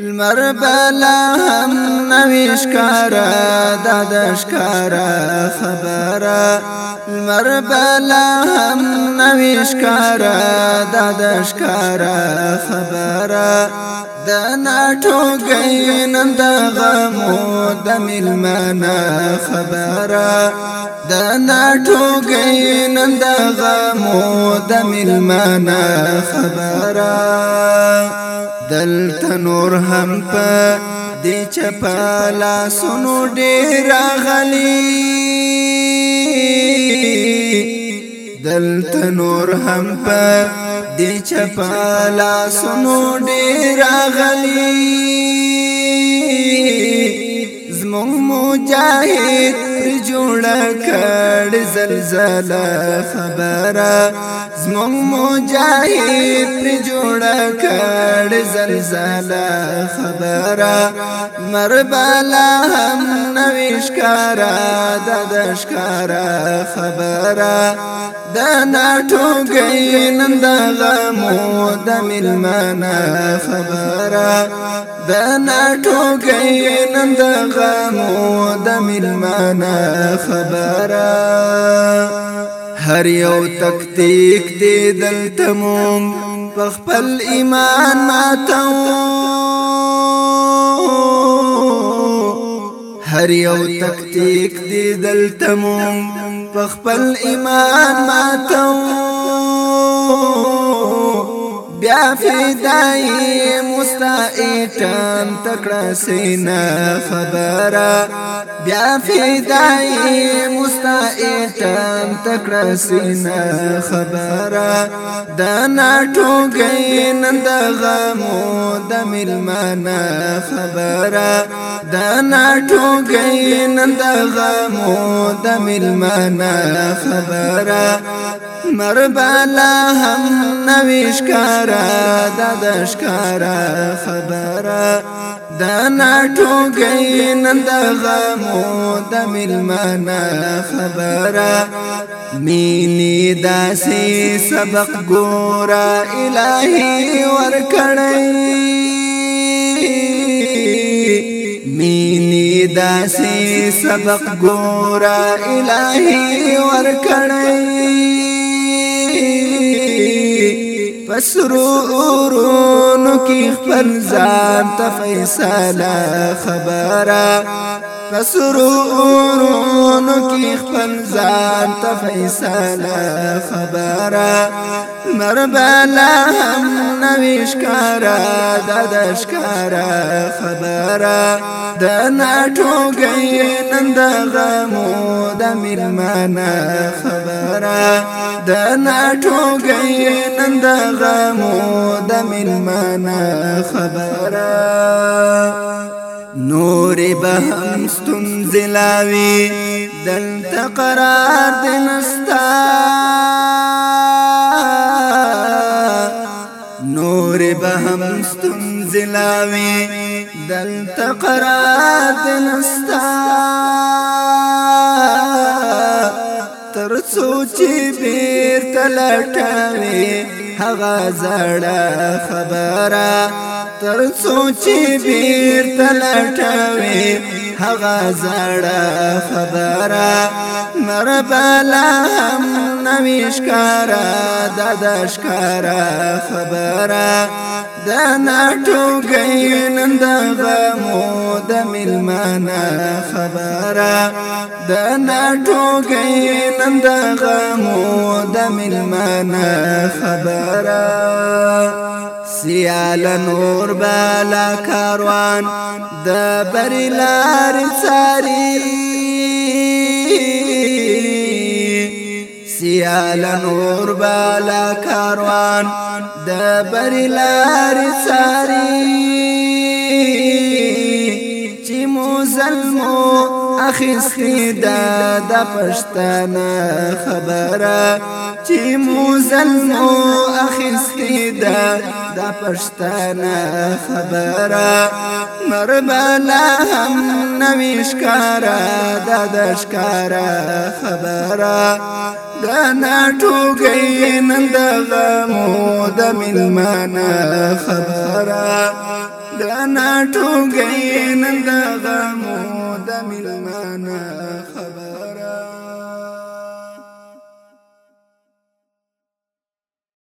المربلا بلا هم نویش کارا دادش کارا خبره المربلا بلا هم نویش کارا دادش کارا خبره د ناټو ګینند غمو د ملمنا خبره د ناټو ګینند غمو د ملمنا خبره دلته نور هم په دې چپالا سونو ډېر غلي دلته نور هم په دې چپالا سونو ډېر غلي زمو مجاهد جوړه کړ زلزلہ خبره زمون مجاهد پر جوړه کړ زلزلہ خبره مربلا هم نویش کارا د دشکارا خبره د ناټو ګینن د غمو د ملمنه خبره د ناټو ګینن د غمو د ملمنه نه خبره هر یو تکتیک دې دلته مونږ په خپل ایمان ماتو هر یو تکتیک دې دلته مونږ خپل ایمان ماتو بیا فدای مستعیتم تکړه سینا خبره بیا فدای مستعیتم تکړه سینا خبره د ناټو ګین د غمو د ملمانا خبره د ناټو ګین د غمو د ملمانا خبره مربلا هم نویش کارا دادش کارا خبره دا ناټو گئی نند غمو د ملمانا خبره مینی داسی سبق ګورا الہی ور کړی مینی داسی سبق ګورا الہی ور کړی پسرورونو کی خپل ځان ته فیصله خبره پسرورونو کی خپل ځان ته فیصله خبره مربلا هم نویش کارا دادش کارا خبره د ناټو گئی نن د غمو د ملمانه خبره د ناټو گئی نن د مو د ملمانه خبره نور به هم ستون زلاوی دلتا قرار دنستا نور به هم ستون زلاوی دلتا قرار دنستا تر سوچی بیر تلټاوی هغه زړه خبره تر سوچي بیر تلټوي هغه زړه خبره مربلا هم مشکارا د دشکارا خبره د ناټو ګینند غمو د ملمانا خبره د ناټو ګینند غمو د ملمانا خبره سیال نور بالا کاروان د بری لار ساری سیال نور بالا کاروان د بریلار ساری چې مو زلمو اخستی دا د پښتنه خبره چې مو زلمو اخستی دا د پښتنه خبره مربلا هم نویش کارا د دشکارا خبره د ناټوګي نن د غمو د ملمانه خبره د ناټوګي نن د غمو د ملمانه